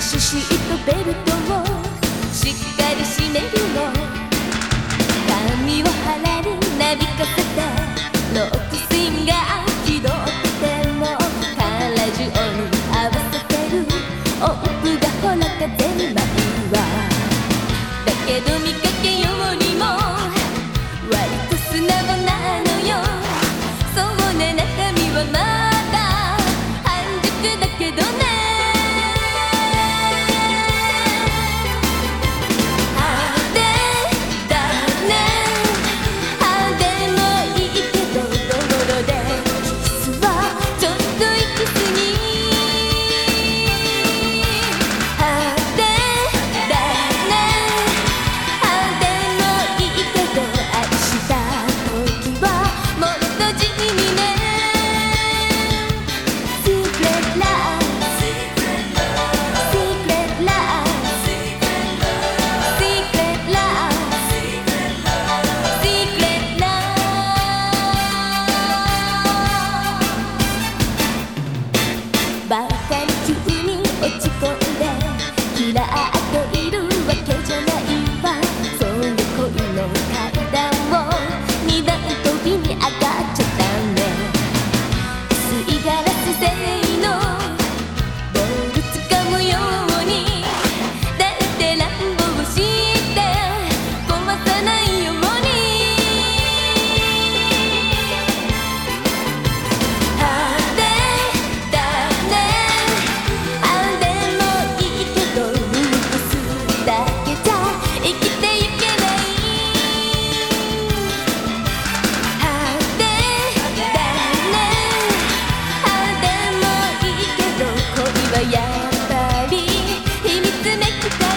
シシートベルトをしっかり締めるの。髪を腹になびかせてロックスインが気取っても。カラジオに合わせてる。音符がほら風に舞うわ。だけど味方 to make you go.